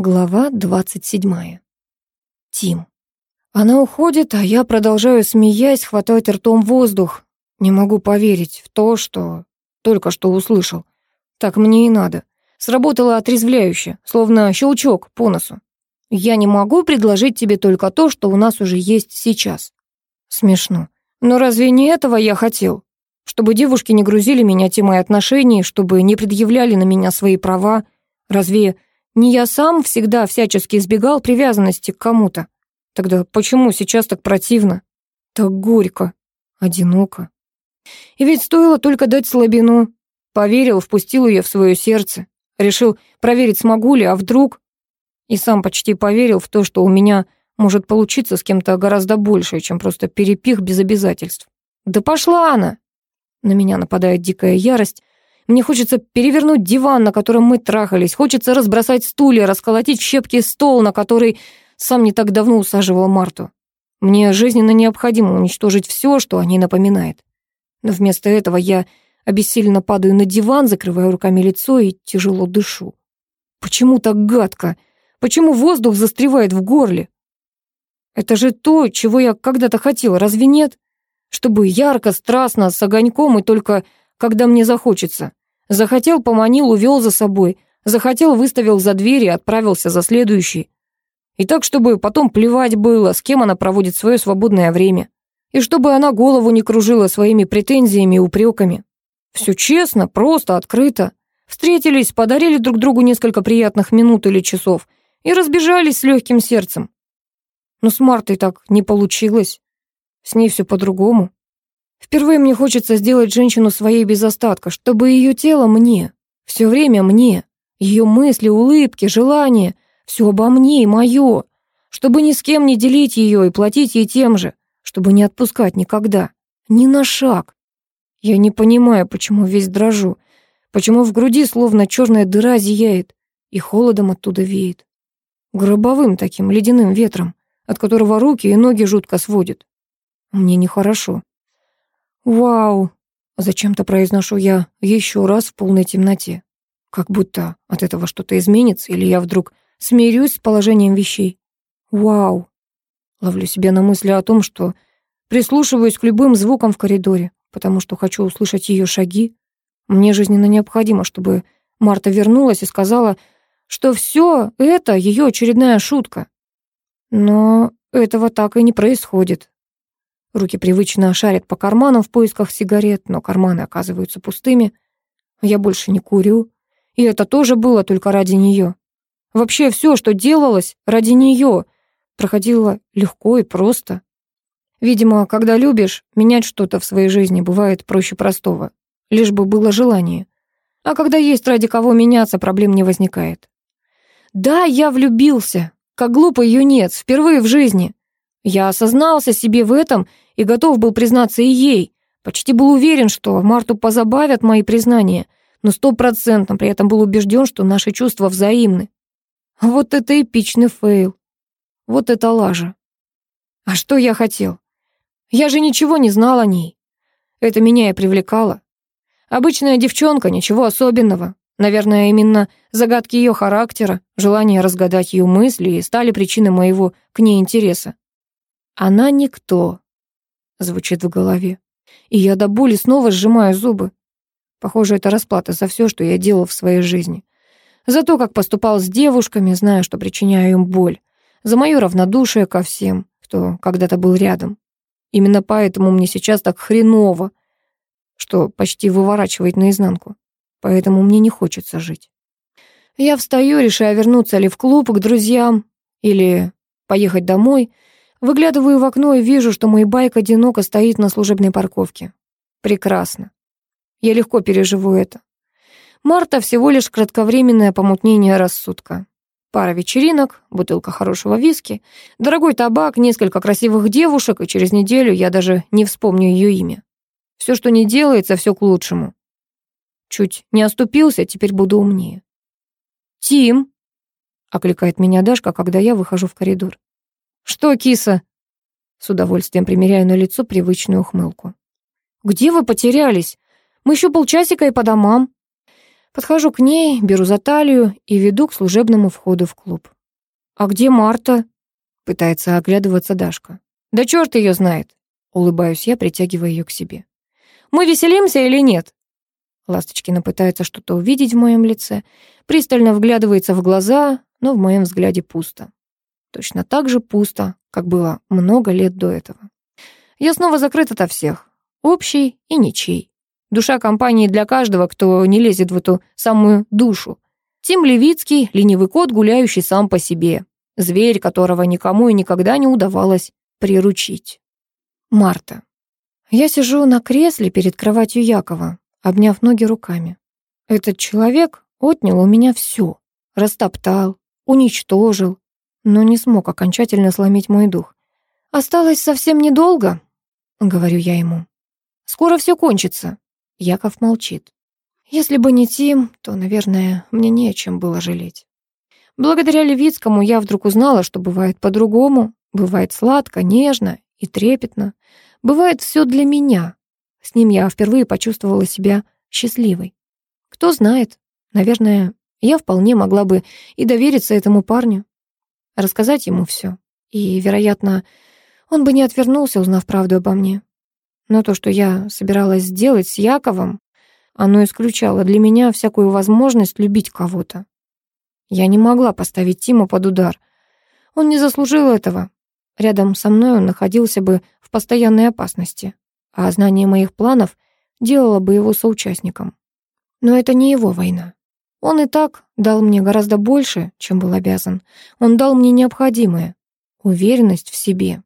Глава двадцать седьмая. Тим. Она уходит, а я продолжаю, смеясь, хватать ртом воздух. Не могу поверить в то, что только что услышал. Так мне и надо. Сработало отрезвляюще, словно щелчок по носу. Я не могу предложить тебе только то, что у нас уже есть сейчас. Смешно. Но разве не этого я хотел? Чтобы девушки не грузили меня темой отношений, чтобы не предъявляли на меня свои права. Разве не я сам всегда всячески избегал привязанности к кому-то? Тогда почему сейчас так противно? Так горько, одиноко. И ведь стоило только дать слабину. Поверил, впустил ее в свое сердце. Решил проверить, смогу ли, а вдруг... И сам почти поверил в то, что у меня может получиться с кем-то гораздо больше, чем просто перепих без обязательств. Да пошла она! На меня нападает дикая ярость. Мне хочется перевернуть диван, на котором мы трахались. Хочется разбросать стулья, расколотить щепки стол, на который сам не так давно усаживал Марту. Мне жизненно необходимо уничтожить все, что о ней напоминает. Но вместо этого я обессиленно падаю на диван, закрываю руками лицо и тяжело дышу. Почему так гадко? Почему воздух застревает в горле? Это же то, чего я когда-то хотел, разве нет? Чтобы ярко, страстно, с огоньком и только когда мне захочется. Захотел, поманил, увел за собой. Захотел, выставил за дверь и отправился за следующий. И так, чтобы потом плевать было, с кем она проводит свое свободное время. И чтобы она голову не кружила своими претензиями и упреками. Все честно, просто, открыто. Встретились, подарили друг другу несколько приятных минут или часов и разбежались с легким сердцем. Но с Мартой так не получилось. С ней все по-другому. Впервые мне хочется сделать женщину своей без остатка, чтобы ее тело мне, все время мне, ее мысли, улыбки, желания, все обо мне и мое, чтобы ни с кем не делить ее и платить ей тем же, чтобы не отпускать никогда, ни на шаг. Я не понимаю, почему весь дрожу, почему в груди словно черная дыра зияет и холодом оттуда веет. Гробовым таким ледяным ветром, от которого руки и ноги жутко сводят. Мне нехорошо. «Вау!» — зачем-то произношу я еще раз в полной темноте. Как будто от этого что-то изменится, или я вдруг смирюсь с положением вещей. «Вау!» Ловлю себя на мысли о том, что прислушиваюсь к любым звукам в коридоре потому что хочу услышать ее шаги. Мне жизненно необходимо, чтобы Марта вернулась и сказала, что все это ее очередная шутка. Но этого так и не происходит. Руки привычно шарят по карманам в поисках сигарет, но карманы оказываются пустыми. Я больше не курю. И это тоже было только ради нее. Вообще все, что делалось ради нее, проходило легко и просто. Видимо, когда любишь, менять что-то в своей жизни бывает проще простого, лишь бы было желание. А когда есть ради кого меняться, проблем не возникает. Да, я влюбился, как глупый юнец, впервые в жизни. Я сознался себе в этом и готов был признаться и ей. Почти был уверен, что Марту позабавят мои признания, но стопроцентно при этом был убежден, что наши чувства взаимны. Вот это эпичный фейл. Вот это лажа. А что я хотел? Я же ничего не знал о ней. Это меня и привлекало. Обычная девчонка, ничего особенного. Наверное, именно загадки ее характера, желание разгадать ее мысли и стали причиной моего к ней интереса. «Она никто», — звучит в голове. И я до боли снова сжимаю зубы. Похоже, это расплата за все, что я делал в своей жизни. За то, как поступал с девушками, зная, что причиняю им боль. За мое равнодушие ко всем, кто когда-то был рядом. Именно поэтому мне сейчас так хреново, что почти выворачивает наизнанку. Поэтому мне не хочется жить. Я встаю, решая вернуться ли в клуб к друзьям или поехать домой. Выглядываю в окно и вижу, что мой байк одиноко стоит на служебной парковке. Прекрасно. Я легко переживу это. Марта всего лишь кратковременное помутнение рассудка. Пара вечеринок, бутылка хорошего виски, дорогой табак, несколько красивых девушек, и через неделю я даже не вспомню ее имя. Все, что не делается, все к лучшему. Чуть не оступился, теперь буду умнее. «Тим!» — окликает меня Дашка, когда я выхожу в коридор. «Что, киса?» С удовольствием примеряю на лицо привычную ухмылку. «Где вы потерялись? Мы еще полчасика и по домам». Подхожу к ней, беру за талию и веду к служебному входу в клуб. «А где Марта?» — пытается оглядываться Дашка. «Да черт ее знает!» — улыбаюсь я, притягивая ее к себе. «Мы веселимся или нет?» Ласточкина пытается что-то увидеть в моем лице, пристально вглядывается в глаза, но в моем взгляде пусто. Точно так же пусто, как было много лет до этого. Я снова закрыт ото всех, общий и ничей. Душа компании для каждого, кто не лезет в эту самую душу. Тим Левицкий — ленивый кот, гуляющий сам по себе. Зверь, которого никому и никогда не удавалось приручить. Марта. Я сижу на кресле перед кроватью Якова, обняв ноги руками. Этот человек отнял у меня все, растоптал, уничтожил, но не смог окончательно сломить мой дух. «Осталось совсем недолго», — говорю я ему. «Скоро все кончится». Яков молчит. Если бы не Тим, то, наверное, мне не о чем было жалеть. Благодаря Левицкому я вдруг узнала, что бывает по-другому, бывает сладко, нежно и трепетно, бывает все для меня. С ним я впервые почувствовала себя счастливой. Кто знает, наверное, я вполне могла бы и довериться этому парню, рассказать ему все. И, вероятно, он бы не отвернулся, узнав правду обо мне. Но то, что я собиралась сделать с Яковом, оно исключало для меня всякую возможность любить кого-то. Я не могла поставить Тиму под удар. Он не заслужил этого. Рядом со мной он находился бы в постоянной опасности, а знание моих планов делало бы его соучастником. Но это не его война. Он и так дал мне гораздо больше, чем был обязан. Он дал мне необходимое — уверенность в себе.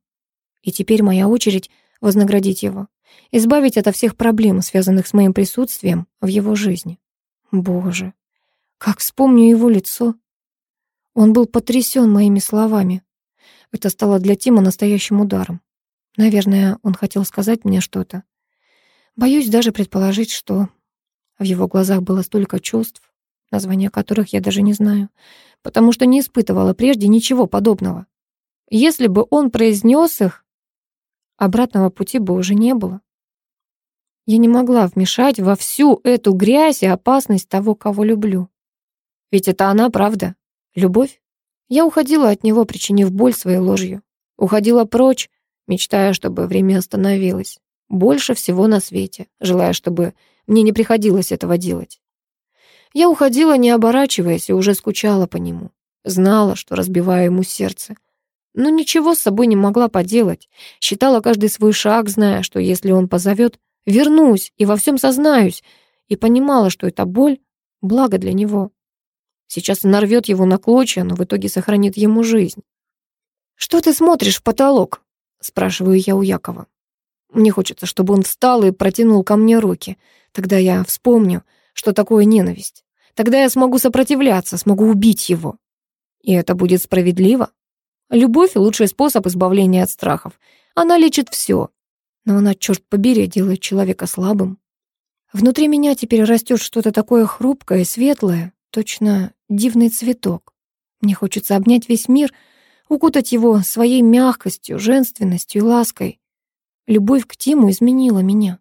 И теперь моя очередь вознаградить его, избавить от всех проблем, связанных с моим присутствием в его жизни. Боже, как вспомню его лицо. Он был потрясен моими словами. Это стало для Тима настоящим ударом. Наверное, он хотел сказать мне что-то. Боюсь даже предположить, что в его глазах было столько чувств, названия которых я даже не знаю, потому что не испытывала прежде ничего подобного. Если бы он произнес их, обратного пути бы уже не было. Я не могла вмешать во всю эту грязь и опасность того, кого люблю. Ведь это она, правда? Любовь? Я уходила от него, причинив боль своей ложью. Уходила прочь, мечтая, чтобы время остановилось. Больше всего на свете, желая, чтобы мне не приходилось этого делать. Я уходила, не оборачиваясь, и уже скучала по нему. Знала, что разбиваю ему сердце. Но ничего с собой не могла поделать. Считала каждый свой шаг, зная, что если он позовет, вернусь и во всем сознаюсь. И понимала, что эта боль — благо для него. Сейчас она рвет его на клочья, но в итоге сохранит ему жизнь. «Что ты смотришь в потолок?» — спрашиваю я у Якова. Мне хочется, чтобы он встал и протянул ко мне руки. Тогда я вспомню, что такое ненависть. Тогда я смогу сопротивляться, смогу убить его. И это будет справедливо. Любовь — лучший способ избавления от страхов. Она лечит все. Но она, черт побери, делает человека слабым. Внутри меня теперь растет что-то такое хрупкое светлое, точно дивный цветок. Мне хочется обнять весь мир, укутать его своей мягкостью, женственностью и лаской. Любовь к Тиму изменила меня.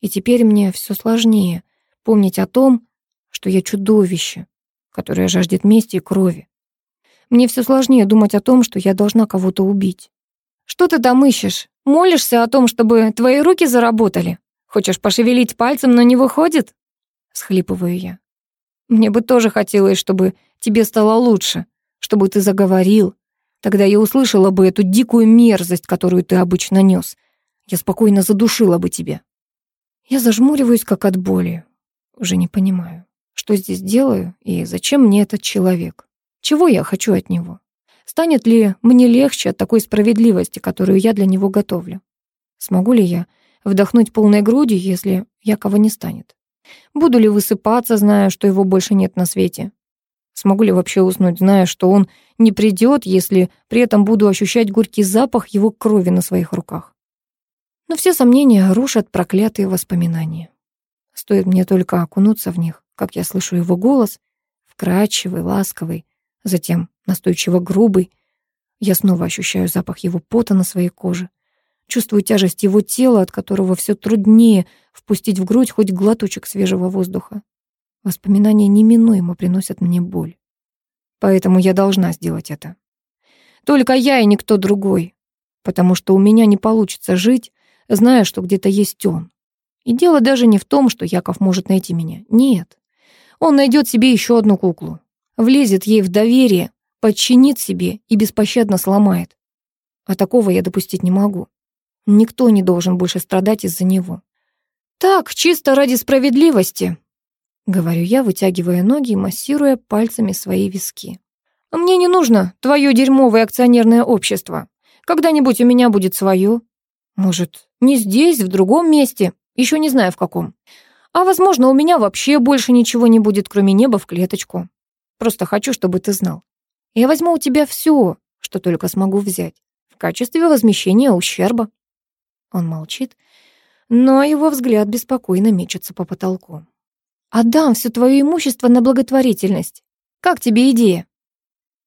И теперь мне все сложнее помнить о том, что я чудовище, которое жаждет мести и крови. Мне все сложнее думать о том, что я должна кого-то убить. Что ты там ищешь? Молишься о том, чтобы твои руки заработали? Хочешь пошевелить пальцем, но не выходит? Схлипываю я. Мне бы тоже хотелось, чтобы тебе стало лучше, чтобы ты заговорил. Тогда я услышала бы эту дикую мерзость, которую ты обычно нес. Я спокойно задушила бы тебя. Я зажмуриваюсь, как от боли. Уже не понимаю, что здесь делаю и зачем мне этот человек. Чего я хочу от него? Станет ли мне легче от такой справедливости, которую я для него готовлю? Смогу ли я вдохнуть полной грудью, если Якова не станет? Буду ли высыпаться, зная, что его больше нет на свете? Смогу ли вообще уснуть, зная, что он не придет, если при этом буду ощущать горький запах его крови на своих руках? Но все сомнения рушат проклятые воспоминания. Стоит мне только окунуться в них, как я слышу его голос, вкрадчивый, ласковый, затем настойчиво грубый. Я снова ощущаю запах его пота на своей коже, чувствую тяжесть его тела, от которого все труднее впустить в грудь хоть глоточек свежего воздуха. Воспоминания неминуемо приносят мне боль. Поэтому я должна сделать это. Только я и никто другой. Потому что у меня не получится жить, зная, что где-то есть он. И дело даже не в том, что Яков может найти меня. Нет. Он найдет себе еще одну куклу. Влезет ей в доверие, подчинит себе и беспощадно сломает. А такого я допустить не могу. Никто не должен больше страдать из-за него. Так, чисто ради справедливости, говорю я, вытягивая ноги и массируя пальцами свои виски. Мне не нужно твое дерьмовое акционерное общество. Когда-нибудь у меня будет свое. Может, не здесь, в другом месте, еще не знаю в каком. А возможно, у меня вообще больше ничего не будет, кроме неба в клеточку. Просто хочу, чтобы ты знал. Я возьму у тебя все, что только смогу взять, в качестве возмещения ущерба. Он молчит, но его взгляд беспокойно мечется по потолку. «Отдам все твое имущество на благотворительность. Как тебе идея?»